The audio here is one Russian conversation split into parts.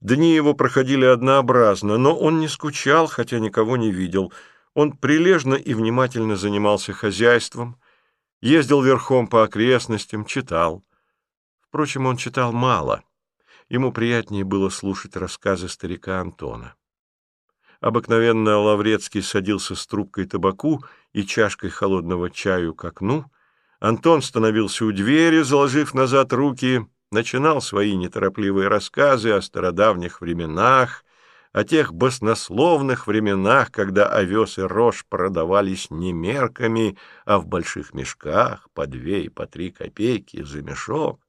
Дни его проходили однообразно, но он не скучал, хотя никого не видел. Он прилежно и внимательно занимался хозяйством, ездил верхом по окрестностям, читал. Впрочем, он читал мало. Ему приятнее было слушать рассказы старика Антона. Обыкновенно Лаврецкий садился с трубкой табаку и чашкой холодного чаю к окну. Антон становился у двери, заложив назад руки, начинал свои неторопливые рассказы о стародавних временах, о тех баснословных временах, когда овес и рожь продавались не мерками, а в больших мешках по две и по три копейки за мешок,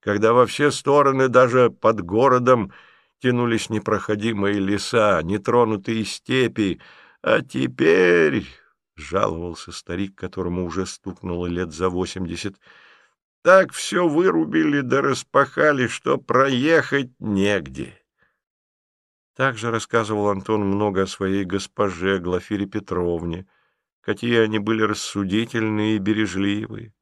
когда во все стороны, даже под городом, тянулись непроходимые леса, нетронутые степи, а теперь, — жаловался старик, которому уже стукнуло лет за восемьдесят, — так все вырубили да распахали, что проехать негде. Также рассказывал Антон много о своей госпоже Глафире Петровне, какие они были рассудительные и бережливые.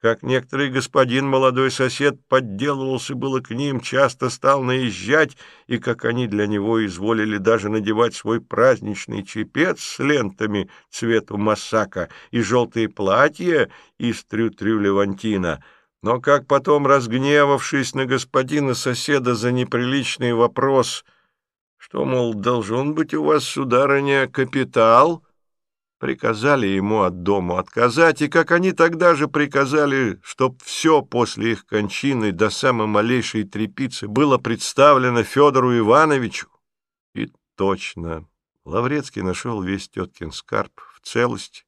Как некоторый господин, молодой сосед, подделывался было к ним, часто стал наезжать, и как они для него изволили даже надевать свой праздничный чепец с лентами цвету массака и желтые платья из трю-трю-левантина — но как потом, разгневавшись на господина соседа за неприличный вопрос — что, мол, должен быть у вас, сударыня, капитал, приказали ему от дому отказать, и как они тогда же приказали, чтоб все после их кончины до самой малейшей трепицы было представлено Федору Ивановичу. И точно, Лаврецкий нашел весь теткин скарб в целости,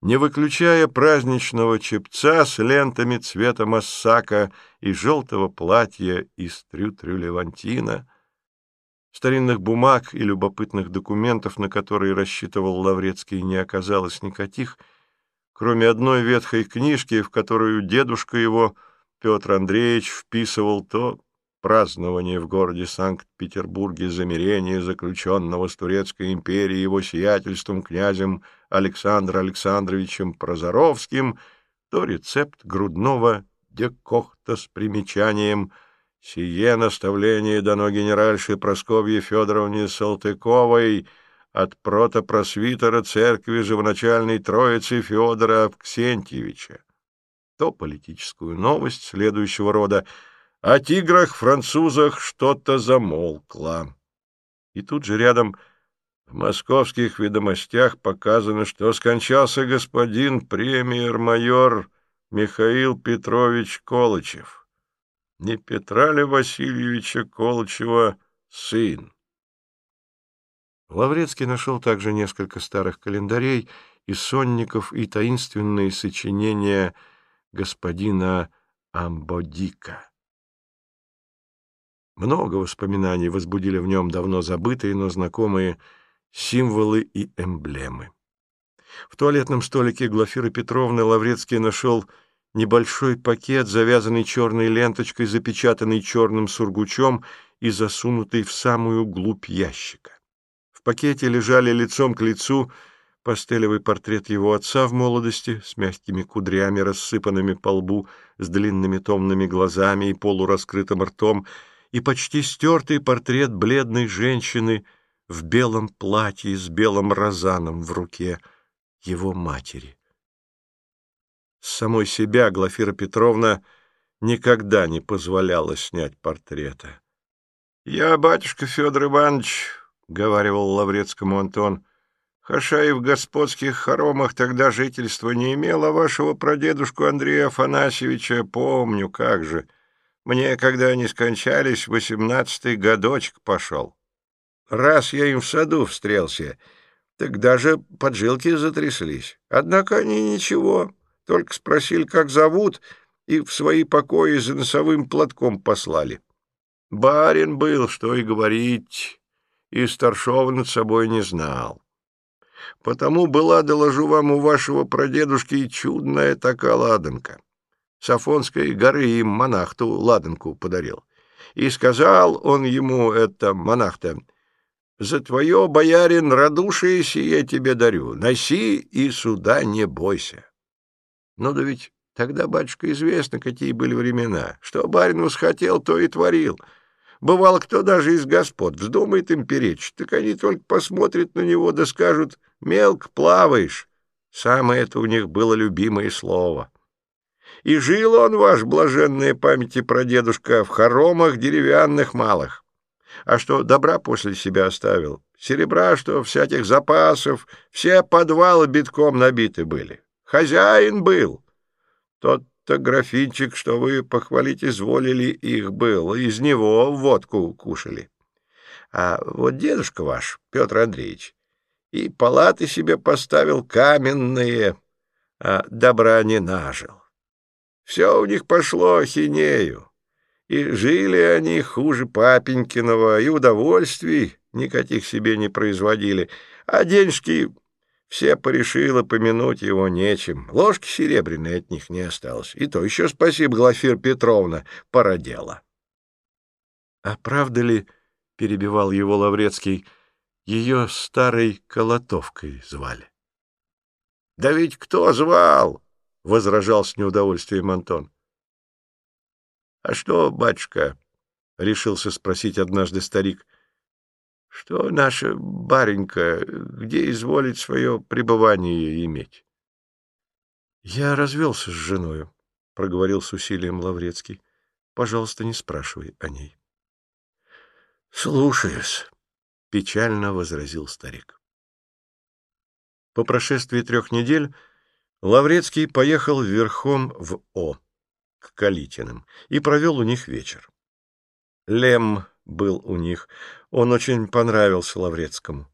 не выключая праздничного чепца с лентами цвета массака и желтого платья из трю-трю-левантина — Старинных бумаг и любопытных документов, на которые рассчитывал Лаврецкий, не оказалось никаких, кроме одной ветхой книжки, в которую дедушка его, Петр Андреевич, вписывал то празднование в городе Санкт-Петербурге замирения, заключенного с Турецкой империей его сиятельством князем Александром Александровичем Прозоровским, то рецепт грудного декохта с примечанием – Сие наставление дано генеральше Просковье Федоровне Салтыковой от протопросвитера церкви живоначальной Троицы Федора Авксентьевича. То политическую новость следующего рода «О тиграх-французах что-то замолкло». И тут же рядом в московских ведомостях показано, что скончался господин премьер-майор Михаил Петрович Колычев не Петра ли Васильевича Колчева сын. Лаврецкий нашел также несколько старых календарей и сонников и таинственные сочинения господина Амбодика. Много воспоминаний возбудили в нем давно забытые, но знакомые символы и эмблемы. В туалетном столике Глафиры Петровны Лаврецкий нашел небольшой пакет, завязанный черной ленточкой, запечатанный черным сургучом и засунутый в самую глубь ящика. В пакете лежали лицом к лицу пастелевый портрет его отца в молодости, с мягкими кудрями, рассыпанными по лбу, с длинными томными глазами и полураскрытым ртом, и почти стертый портрет бледной женщины в белом платье с белым розаном в руке его матери. Самой себя Глафира Петровна никогда не позволяла снять портрета. — Я, батюшка Федор Иванович, — говаривал Лаврецкому Антон, — и в господских хоромах тогда жительства не имел, а вашего прадедушку Андрея Афанасьевича помню, как же. Мне, когда они скончались, восемнадцатый годочек пошел. Раз я им в саду встрелся, так даже поджилки затряслись. Однако они ничего, только спросили, как зовут, и в свои покои за носовым платком послали. Барин был, что и говорить, и старшова над собой не знал. Потому была, доложу вам, у вашего прадедушки и чудная такая ладанка. С Афонской горы им монах-то ладанку подарил. И сказал он ему, это монах-то, «За твое, боярин, радушие сие тебе дарю, носи и суда не бойся». Ну да ведь тогда, батюшка, известно, какие были времена. Что барин восхотел, то и творил. Бывало, кто даже из господ вздумает им перечить, так они только посмотрят на него да скажут «мелко плаваешь». Самое это у них было любимое слово. И жил он, ваш блаженная памяти прадедушка, в хоромах деревянных малых. А что добра после себя оставил? Серебра, что всяких запасов, все подвалы битком набиты были. Хозяин был. Тот-то графинчик, что вы похвалить изволили, их был, из него водку кушали. А вот дедушка ваш, Петр Андреевич, и палаты себе поставил каменные, а добра не нажил. Все у них пошло хинею, и жили они хуже папенькиного, и удовольствий никаких себе не производили, а денежки все порешило помянуть его нечем. Ложки серебряные от них не осталось. И то еще спасибо, Глафир Петровна, породела. — А правда ли, — перебивал его Лаврецкий, — ее старой колотовкой звали? — Да ведь кто звал? — возражал с неудовольствием Антон. — А что, батюшка? — решился спросить однажды старик. — Что наша баренька, где изволит свое пребывание иметь? — Я развелся с женою, — проговорил с усилием Лаврецкий. — Пожалуйста, не спрашивай о ней. — Слушаюсь, — печально возразил старик. По прошествии трех недель Лаврецкий поехал верхом в О, к Калитиным, и провел у них вечер. Лем был у них. Он очень понравился Лаврецкому.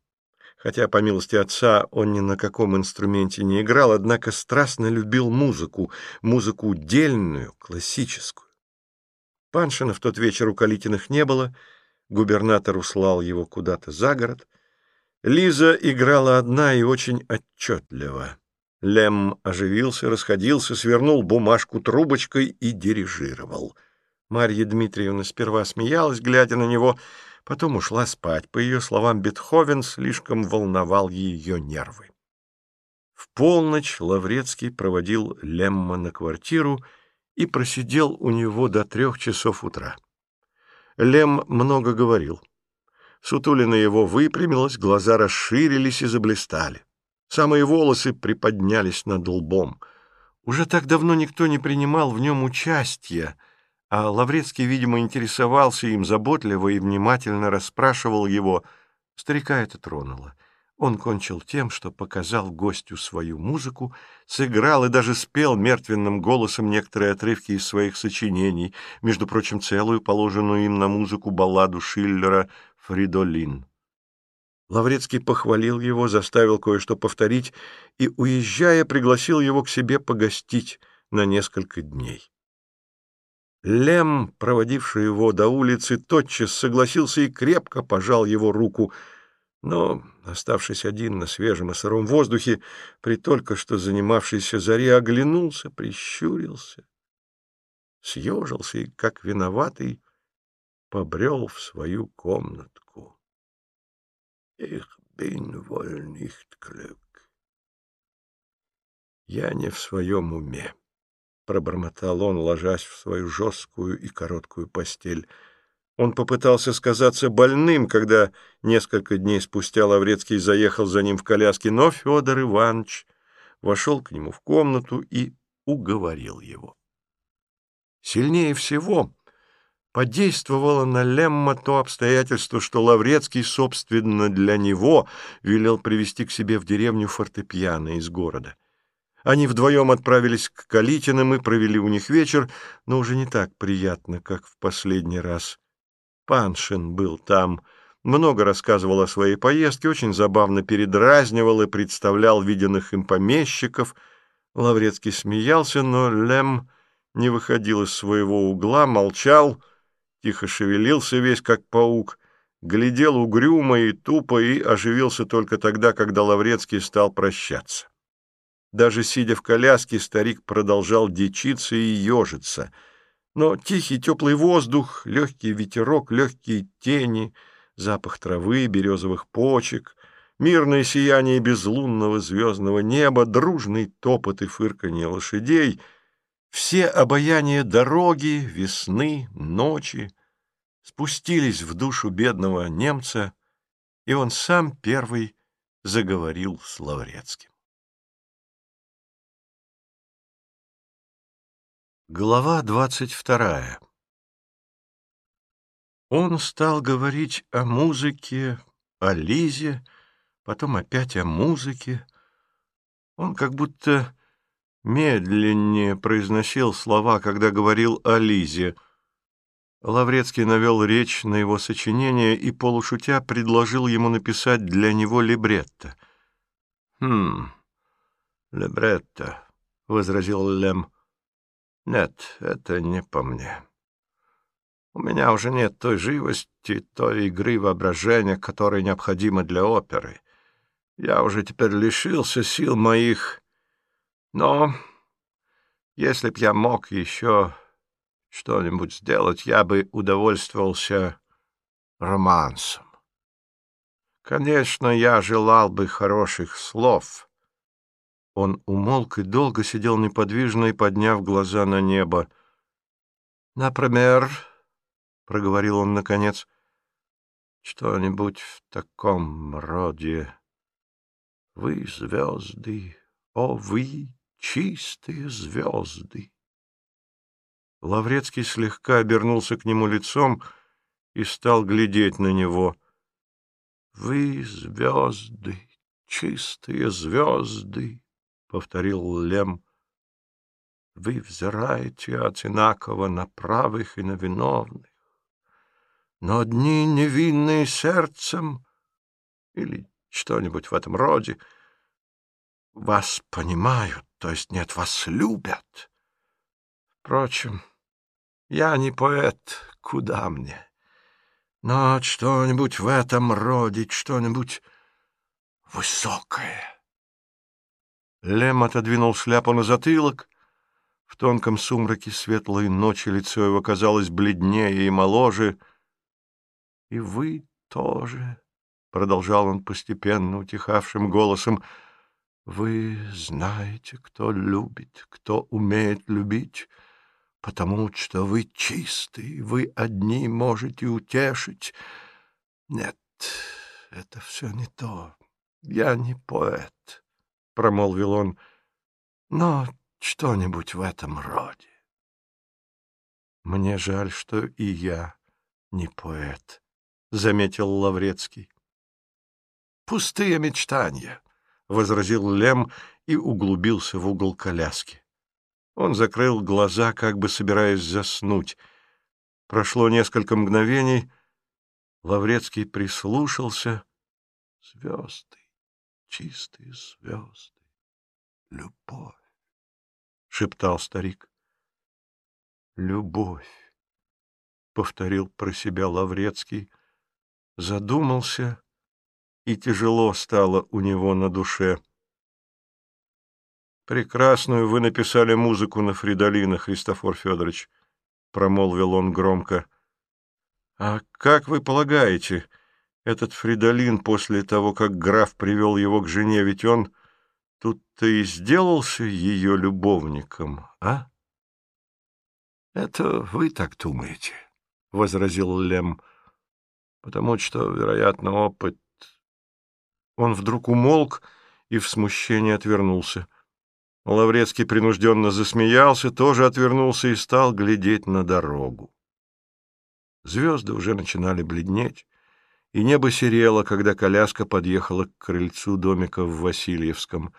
Хотя, по милости отца, он ни на каком инструменте не играл, однако страстно любил музыку, музыку дельную, классическую. Паншина в тот вечер у Калитиных не было, губернатор услал его куда-то за город. Лиза играла одна и очень отчетливо. Лем оживился, расходился, свернул бумажку трубочкой и дирижировал. Марья Дмитриевна сперва смеялась, глядя на него, потом ушла спать. По ее словам, Бетховен слишком волновал ее нервы. В полночь Лаврецкий проводил Лемма на квартиру и просидел у него до трех часов утра. Лем много говорил. Сутулина его выпрямилась, глаза расширились и заблистали. Самые волосы приподнялись над лбом. Уже так давно никто не принимал в нем участия, а Лаврецкий, видимо, интересовался им заботливо и внимательно расспрашивал его. Старика это тронуло. Он кончил тем, что показал гостю свою музыку, сыграл и даже спел мертвенным голосом некоторые отрывки из своих сочинений, между прочим, целую положенную им на музыку балладу Шиллера «Фридолин». Лаврецкий похвалил его, заставил кое-что повторить и, уезжая, пригласил его к себе погостить на несколько дней. Лем, проводивший его до улицы, тотчас согласился и крепко пожал его руку, но, оставшись один на свежем и сыром воздухе, при только что занимавшейся заре оглянулся, прищурился, съежился и, как виноватый, побрел в свою комнату. Ich bin wohl nicht. Я не в своем уме, — пробормотал он, ложась в свою жесткую и короткую постель. Он попытался сказаться больным, когда несколько дней спустя Лаврецкий заехал за ним в коляске, но Федор Иванович вошел к нему в комнату и уговорил его. Сильнее всего Подействовало на Лемма то обстоятельство, что Лаврецкий, собственно, для него велел привести к себе в деревню фортепиано из города. Они вдвоем отправились к Калитиным и провели у них вечер, но уже не так приятно, как в последний раз. Паншин был там, много рассказывал о своей поездке, очень забавно передразнивал и представлял виденных им помещиков. Лаврецкий смеялся, но Лем не выходил из своего угла, молчал — тихо шевелился весь как паук, глядел угрюмо и тупо и оживился только тогда, когда Лаврецкий стал прощаться. Даже сидя в коляске, старик продолжал дичиться и ежиться. Но тихий теплый воздух, легкий ветерок, легкие тени, запах травы, березовых почек, мирное сияние безлунного звездного неба, дружный топот и фырканье лошадей — все обаяния дороги, весны, ночи спустились в душу бедного немца, и он сам первый заговорил с Лаврецким. Глава двадцать вторая Он стал говорить о музыке, о Лизе, потом опять о музыке. Он как будто медленнее произносил слова, когда говорил о Лизе. Лаврецкий навел речь на его сочинение и, полушутя, предложил ему написать для него либретто. «Хм, либретто», — возразил Лем. Нет, это не по мне. У меня уже нет той живости, той игры воображения, которая необходима для оперы. Я уже теперь лишился сил моих. Но если б я мог еще что-нибудь сделать, я бы удовольствовался романсом. Конечно, я желал бы хороших слов — он умолк и долго сидел неподвижно и подняв глаза на небо. «Например», — проговорил он наконец, — «что-нибудь в таком роде. Вы звезды, о вы, чистые звезды». Лаврецкий слегка обернулся к нему лицом и стал глядеть на него. «Вы звезды, чистые звезды», — повторил Лем. Вы взираете одинаково на правых и на виновных. Но одни невинные сердцем или что-нибудь в этом роде вас понимают, то есть нет, вас любят. Впрочем, я не поэт, куда мне? Но что-нибудь в этом роде, что-нибудь высокое. Лем отодвинул шляпу на затылок. В тонком сумраке светлой ночи лицо его казалось бледнее и моложе. — И вы тоже, — продолжал он постепенно утихавшим голосом, — вы знаете, кто любит, кто умеет любить, потому что вы чистый, вы одни можете утешить. Нет, это все не то. Я не поэт. — промолвил он, — но что-нибудь в этом роде. «Мне жаль, что и я не поэт», — заметил Лаврецкий. «Пустые мечтания», — возразил Лем и углубился в угол коляски. Он закрыл глаза, как бы собираясь заснуть. Прошло несколько мгновений. Лаврецкий прислушался. Звезды чистые звезды, любовь, — шептал старик. Любовь, — повторил про себя Лаврецкий, задумался, и тяжело стало у него на душе. «Прекрасную вы написали музыку на Фридолина, Христофор Федорович», — промолвил он громко. «А как вы полагаете, — этот Фридолин после того, как граф привел его к жене, ведь он тут-то и сделался ее любовником, а? — Это вы так думаете, — возразил Лем, — потому что, вероятно, опыт... Он вдруг умолк и в смущении отвернулся. Лаврецкий принужденно засмеялся, тоже отвернулся и стал глядеть на дорогу. Звезды уже начинали бледнеть и небо серело, когда коляска подъехала к крыльцу домика в Васильевском.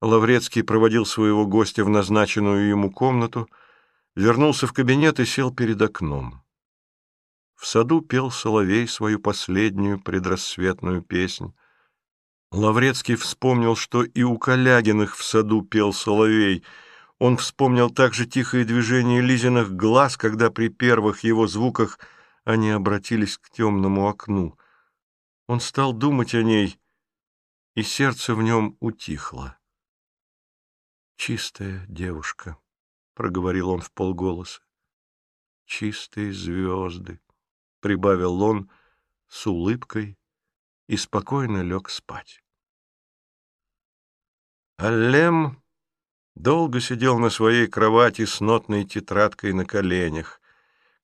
Лаврецкий проводил своего гостя в назначенную ему комнату, вернулся в кабинет и сел перед окном. В саду пел соловей свою последнюю предрассветную песнь. Лаврецкий вспомнил, что и у Калягиных в саду пел соловей. Он вспомнил также тихое движение Лизиных глаз, когда при первых его звуках — они обратились к темному окну. Он стал думать о ней, и сердце в нем утихло. «Чистая девушка», — проговорил он в полголоса. «Чистые звезды», — прибавил он с улыбкой и спокойно лег спать. Аллем долго сидел на своей кровати с нотной тетрадкой на коленях.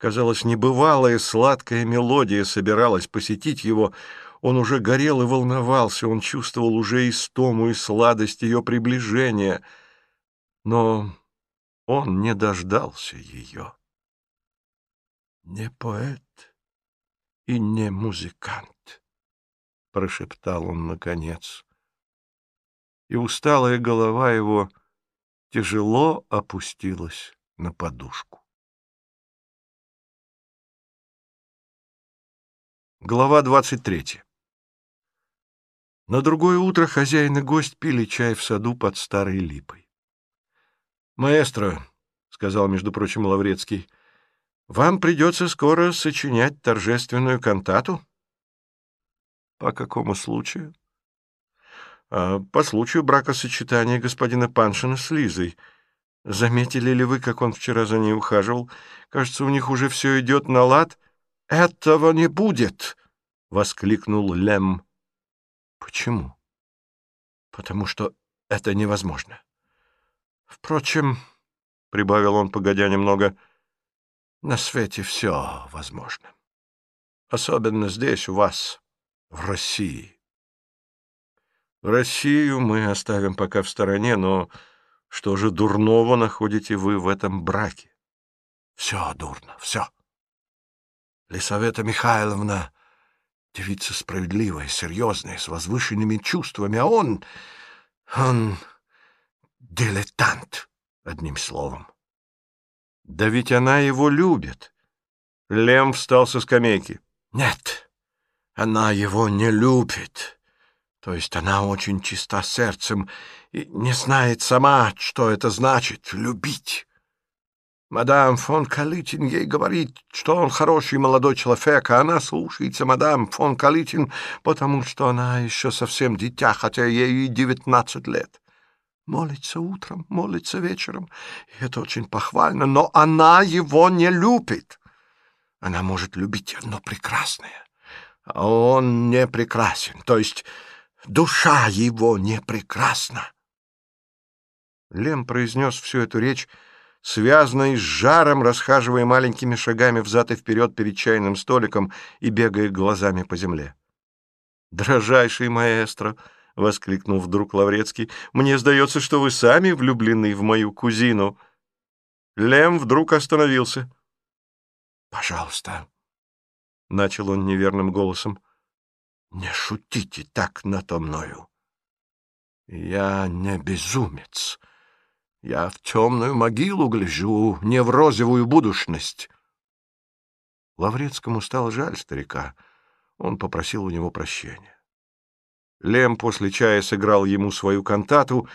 Казалось, небывалая сладкая мелодия собиралась посетить его. Он уже горел и волновался, он чувствовал уже истому и сладость ее приближения. Но он не дождался ее. «Не поэт и не музыкант», — прошептал он наконец. И усталая голова его тяжело опустилась на подушку. Глава двадцать третья. На другое утро хозяин и гость пили чай в саду под старой липой. «Маэстро», — сказал, между прочим, Лаврецкий, — «вам придется скоро сочинять торжественную кантату?» «По какому случаю?» а, «По случаю бракосочетания господина Паншина с Лизой. Заметили ли вы, как он вчера за ней ухаживал? Кажется, у них уже все идет на лад». «Этого не будет!» — воскликнул Лем. «Почему?» «Потому что это невозможно. Впрочем, — прибавил он, погодя немного, — на свете все возможно. Особенно здесь, у вас, в России. Россию мы оставим пока в стороне, но что же дурного находите вы в этом браке? Все дурно, все. Лисавета Михайловна — девица справедливая, серьезная, с возвышенными чувствами, а он... он дилетант, одним словом. Да ведь она его любит. Лем встал со скамейки. Нет, она его не любит. То есть она очень чиста сердцем и не знает сама, что это значит — любить. Мадам фон Калитин ей говорит, что он хороший молодой человек, а она слушается мадам фон Калитин, потому что она еще совсем дитя, хотя ей и девятнадцать лет. Молится утром, молится вечером, и это очень похвально, но она его не любит. Она может любить одно прекрасное, а он не прекрасен, то есть душа его не прекрасна. Лем произнес всю эту речь, связанный с жаром, расхаживая маленькими шагами взад и вперед перед чайным столиком и бегая глазами по земле. «Дрожайший маэстро!» — воскликнул вдруг Лаврецкий. «Мне сдается, что вы сами влюблены в мою кузину». Лем вдруг остановился. «Пожалуйста», — начал он неверным голосом, — «не шутите так надо мною. Я не безумец». Я в темную могилу гляжу, не в розовую будущность. Лаврецкому стало жаль старика. Он попросил у него прощения. Лем после чая сыграл ему свою кантату,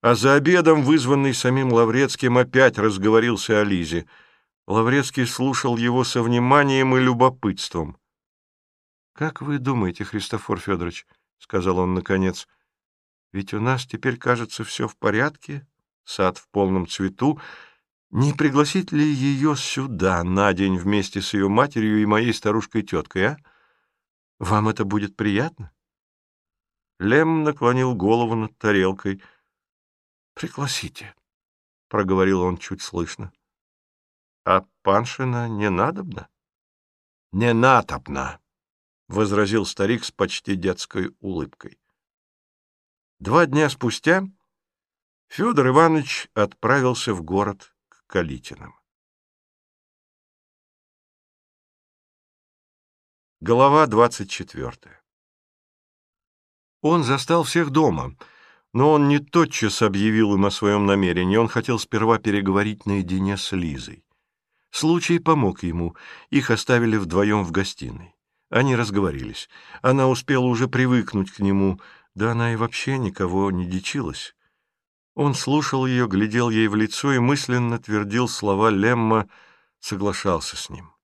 а за обедом, вызванный самим Лаврецким, опять разговорился о Лизе. Лаврецкий слушал его со вниманием и любопытством. — Как вы думаете, Христофор Федорович, — сказал он наконец, — ведь у нас теперь, кажется, все в порядке, сад в полном цвету, не пригласить ли ее сюда на день вместе с ее матерью и моей старушкой-теткой, а? Вам это будет приятно? Лем наклонил голову над тарелкой. — Пригласите, — проговорил он чуть слышно. — А Паншина не надобно? — Не надобно, — возразил старик с почти детской улыбкой. Два дня спустя Федор Иванович отправился в город к Калитиным. Глава двадцать четвертая Он застал всех дома, но он не тотчас объявил им о своем намерении, он хотел сперва переговорить наедине с Лизой. Случай помог ему, их оставили вдвоем в гостиной. Они разговорились. Она успела уже привыкнуть к нему, да она и вообще никого не дичилась. Он слушал ее, глядел ей в лицо и мысленно твердил слова Лемма, соглашался с ним.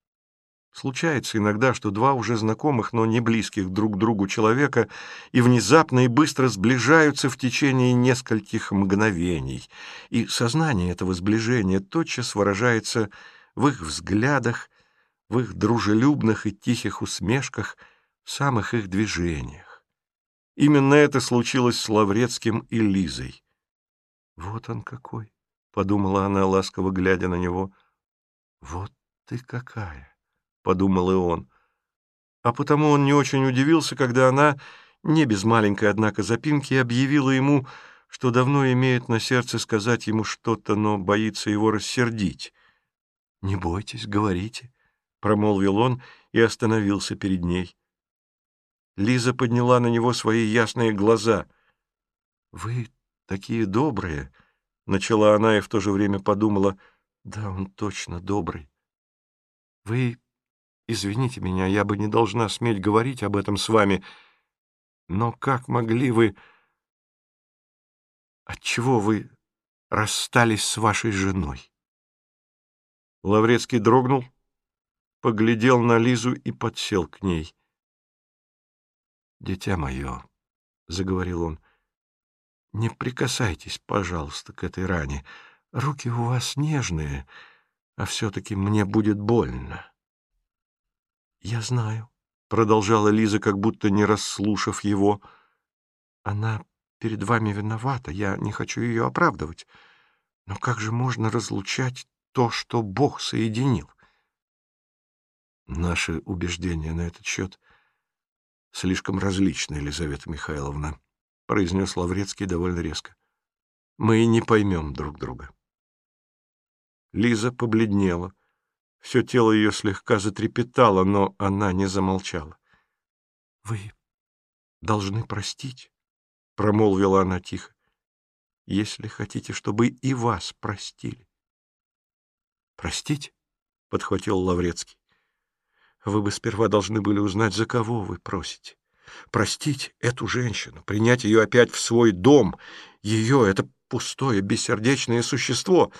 Случается иногда, что два уже знакомых, но не близких друг другу человека и внезапно и быстро сближаются в течение нескольких мгновений, и сознание этого сближения тотчас выражается в их взглядах, в их дружелюбных и тихих усмешках, в самых их движениях. Именно это случилось с Лаврецким и Лизой. «Вот он какой!» — подумала она, ласково глядя на него. «Вот ты какая!» — подумал и он. А потому он не очень удивился, когда она, не без маленькой, однако, запинки, объявила ему, что давно имеет на сердце сказать ему что-то, но боится его рассердить. «Не бойтесь, говорите», — промолвил он и остановился перед ней. Лиза подняла на него свои ясные глаза. «Вы такие добрые», — начала она и в то же время подумала, «да, он точно добрый». «Вы извините меня, я бы не должна сметь говорить об этом с вами, но как могли вы... Отчего вы расстались с вашей женой?» Лаврецкий дрогнул, поглядел на Лизу и подсел к ней. «Дитя мое», — заговорил он, — «не прикасайтесь, пожалуйста, к этой ране. Руки у вас нежные, а все-таки мне будет больно». «Я знаю», — продолжала Лиза, как будто не расслушав его. «Она перед вами виновата, я не хочу ее оправдывать. Но как же можно разлучать то, что Бог соединил. Наши убеждения на этот счет слишком различны, Елизавета Михайловна, произнес Лаврецкий довольно резко. Мы не поймем друг друга. Лиза побледнела. Все тело ее слегка затрепетало, но она не замолчала. — Вы должны простить, — промолвила она тихо, — если хотите, чтобы и вас простили. Простить? — подхватил Лаврецкий. — Вы бы сперва должны были узнать, за кого вы просите. Простить эту женщину, принять ее опять в свой дом. Ее — это пустое, бессердечное существо.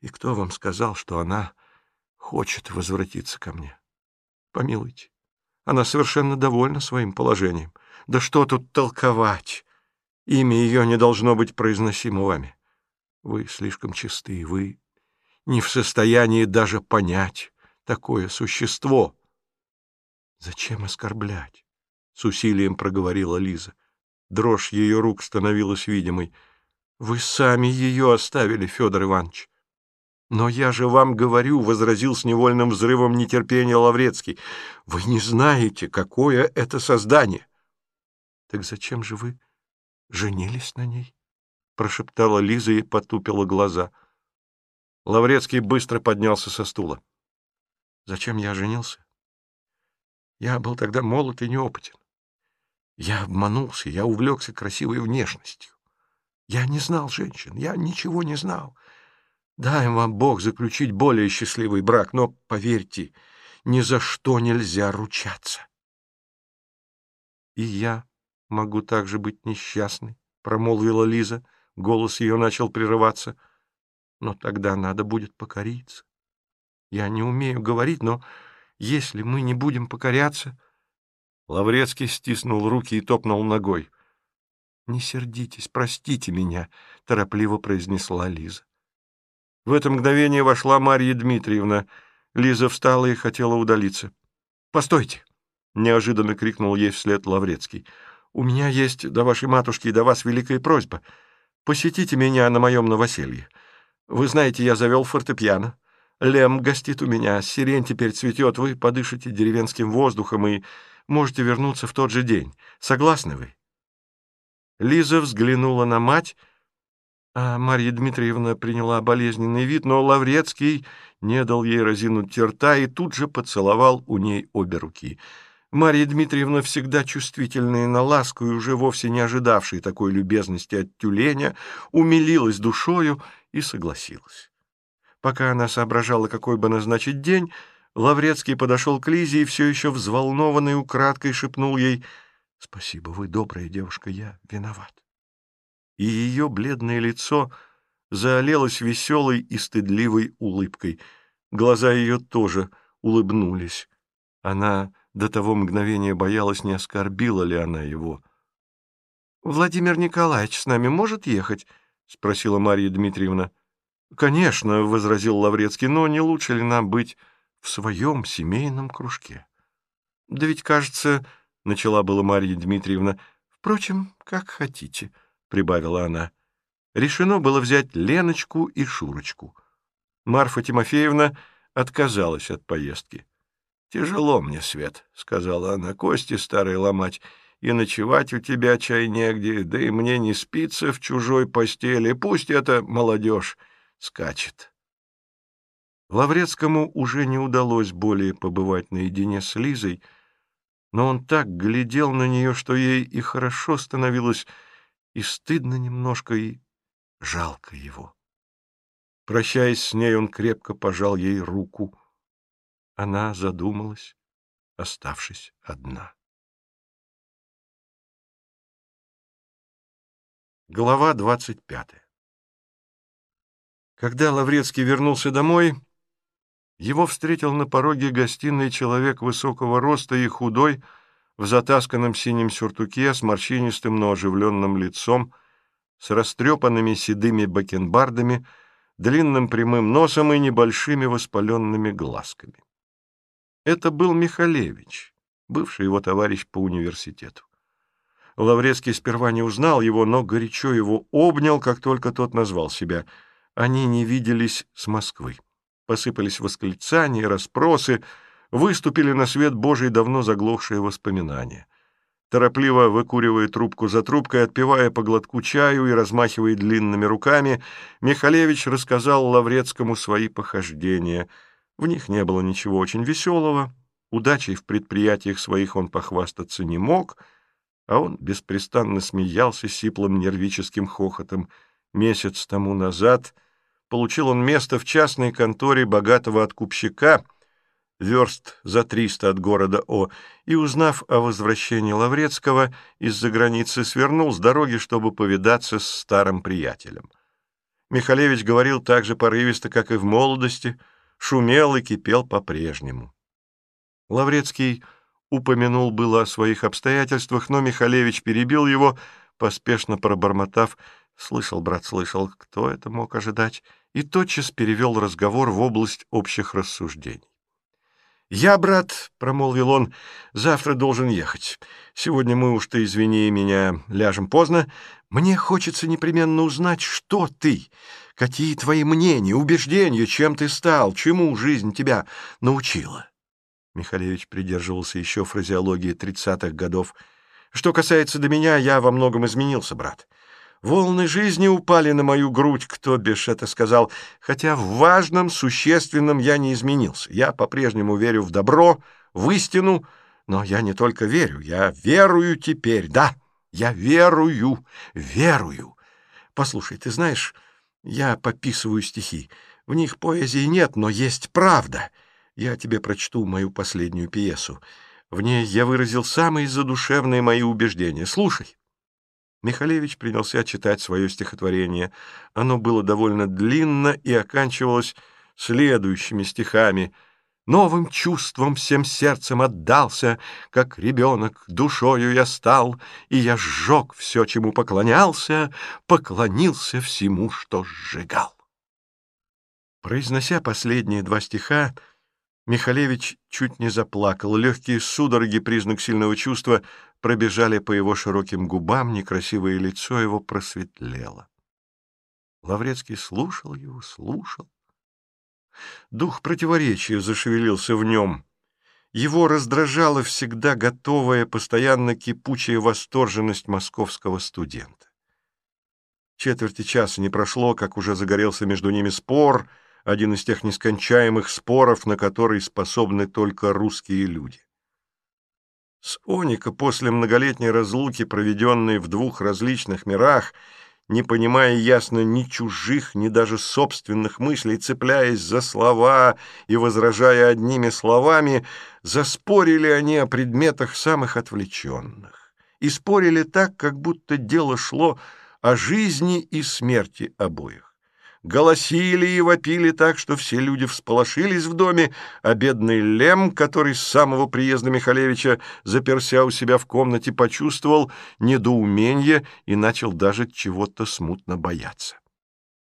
И кто вам сказал, что она хочет возвратиться ко мне? Помилуйте, она совершенно довольна своим положением. Да что тут толковать? Имя ее не должно быть произносимо вами. Вы слишком чисты, вы не в состоянии даже понять такое существо. «Зачем оскорблять?» — с усилием проговорила Лиза. Дрожь ее рук становилась видимой. «Вы сами ее оставили, Федор Иванович». «Но я же вам говорю», — возразил с невольным взрывом нетерпения Лаврецкий, — «вы не знаете, какое это создание». «Так зачем же вы женились на ней?» — прошептала Лиза и потупила глаза. — Лаврецкий быстро поднялся со стула. Зачем я женился? Я был тогда молод и неопытен. Я обманулся, я увлекся красивой внешностью. Я не знал женщин, я ничего не знал. Дай вам Бог заключить более счастливый брак, но, поверьте, ни за что нельзя ручаться. И я могу также быть несчастной, — промолвила Лиза. Голос ее начал прерываться. Но тогда надо будет покориться. Я не умею говорить, но если мы не будем покоряться... Лаврецкий стиснул руки и топнул ногой. — Не сердитесь, простите меня, — торопливо произнесла Лиза. В это мгновение вошла Марья Дмитриевна. Лиза встала и хотела удалиться. — Постойте! — неожиданно крикнул ей вслед Лаврецкий. — У меня есть до вашей матушки и до вас великая просьба. Посетите меня на моем новоселье. Вы знаете, я завел фортепиано. Лем гостит у меня, сирень теперь цветет, вы подышите деревенским воздухом и можете вернуться в тот же день. Согласны вы?» Лиза взглянула на мать, а Марья Дмитриевна приняла болезненный вид, но Лаврецкий не дал ей разинуть рта и тут же поцеловал у ней обе руки. Марья Дмитриевна, всегда чувствительная на ласку и уже вовсе не ожидавшая такой любезности от тюленя, умилилась душою и согласилась. Пока она соображала, какой бы назначить день, Лаврецкий подошел к Лизе и все еще взволнованный украдкой шепнул ей «Спасибо, вы добрая девушка, я виноват». И ее бледное лицо заолелось веселой и стыдливой улыбкой. Глаза ее тоже улыбнулись. Она до того мгновения боялась, не оскорбила ли она его. «Владимир Николаевич с нами может ехать?» — спросила Марья Дмитриевна. — Конечно, — возразил Лаврецкий, — но не лучше ли нам быть в своем семейном кружке? — Да ведь, кажется, — начала была Марья Дмитриевна, — впрочем, как хотите, — прибавила она. Решено было взять Леночку и Шурочку. Марфа Тимофеевна отказалась от поездки. «Тяжело мне, Свет», — сказала она, — «кости старые ломать, и ночевать у тебя чай негде, да и мне не спится в чужой постели, пусть эта молодежь скачет». Лаврецкому уже не удалось более побывать наедине с Лизой, но он так глядел на нее, что ей и хорошо становилось, и стыдно немножко, и жалко его. Прощаясь с ней, он крепко пожал ей руку. Она задумалась, оставшись одна. Глава двадцать пятая Когда Лаврецкий вернулся домой, его встретил на пороге гостиной человек высокого роста и худой, в затасканном синем сюртуке, с морщинистым, но оживленным лицом, с растрепанными седыми бакенбардами, длинным прямым носом и небольшими воспаленными глазками. Это был Михалевич, бывший его товарищ по университету. Лаврецкий сперва не узнал его, но горячо его обнял, как только тот назвал себя. Они не виделись с Москвы. Посыпались восклицания, расспросы, выступили на свет Божий давно заглохшие воспоминания. Торопливо выкуривая трубку за трубкой, отпивая по глотку чаю и размахивая длинными руками, Михалевич рассказал Лаврецкому свои похождения. В них не было ничего очень веселого, удачей в предприятиях своих он похвастаться не мог, а он беспрестанно смеялся сиплым нервическим хохотом. Месяц тому назад получил он место в частной конторе богатого откупщика — верст за триста от города О, и, узнав о возвращении Лаврецкого, из-за границы свернул с дороги, чтобы повидаться с старым приятелем. Михалевич говорил так же порывисто, как и в молодости, шумел и кипел по-прежнему. Лаврецкий упомянул было о своих обстоятельствах, но Михалевич перебил его, поспешно пробормотав «Слышал, брат, слышал, кто это мог ожидать?» и тотчас перевел разговор в область общих рассуждений. «Я, брат, — промолвил он, — завтра должен ехать. Сегодня мы уж ты, извини меня, ляжем поздно. Мне хочется непременно узнать, что ты, какие твои мнения, убеждения, чем ты стал, чему жизнь тебя научила». Михалевич придерживался еще фразеологии тридцатых годов. «Что касается до меня, я во многом изменился, брат. Волны жизни упали на мою грудь, кто бишь это сказал, хотя в важном, существенном я не изменился. Я по-прежнему верю в добро, в истину, но я не только верю, я верую теперь, да, я верую, верую. Послушай, ты знаешь, я пописываю стихи, в них поэзии нет, но есть правда. Я тебе прочту мою последнюю пьесу. В ней я выразил самые задушевные мои убеждения. Слушай. Михалевич принялся читать свое стихотворение. Оно было довольно длинно и оканчивалось следующими стихами. «Новым чувством всем сердцем отдался, как ребенок душою я стал, и я сжег все, чему поклонялся, поклонился всему, что сжигал». Произнося последние два стиха, Михалевич чуть не заплакал. Легкие судороги, признак сильного чувства, пробежали по его широким губам, некрасивое лицо его просветлело. Лаврецкий слушал его, слушал. Дух противоречия зашевелился в нем. Его раздражала всегда готовая, постоянно кипучая восторженность московского студента. Четверти часа не прошло, как уже загорелся между ними спор — один из тех нескончаемых споров, на которые способны только русские люди. С Оника после многолетней разлуки, проведенной в двух различных мирах, не понимая ясно ни чужих, ни даже собственных мыслей, цепляясь за слова и возражая одними словами, заспорили они о предметах самых отвлеченных. И спорили так, как будто дело шло о жизни и смерти обоих голосили и вопили так, что все люди всполошились в доме, а бедный Лем, который с самого приезда Михалевича, заперся у себя в комнате, почувствовал недоумение и начал даже чего-то смутно бояться.